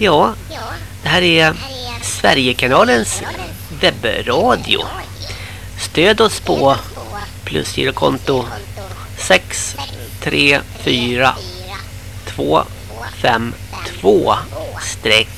Ja, det här är Sverigekanalens webbradio. Stöd oss på plusgirokonto 6 3 4 2 5 2 streck